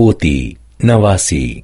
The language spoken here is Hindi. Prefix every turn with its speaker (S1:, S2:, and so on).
S1: पोती नवासी।